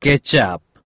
ketchup.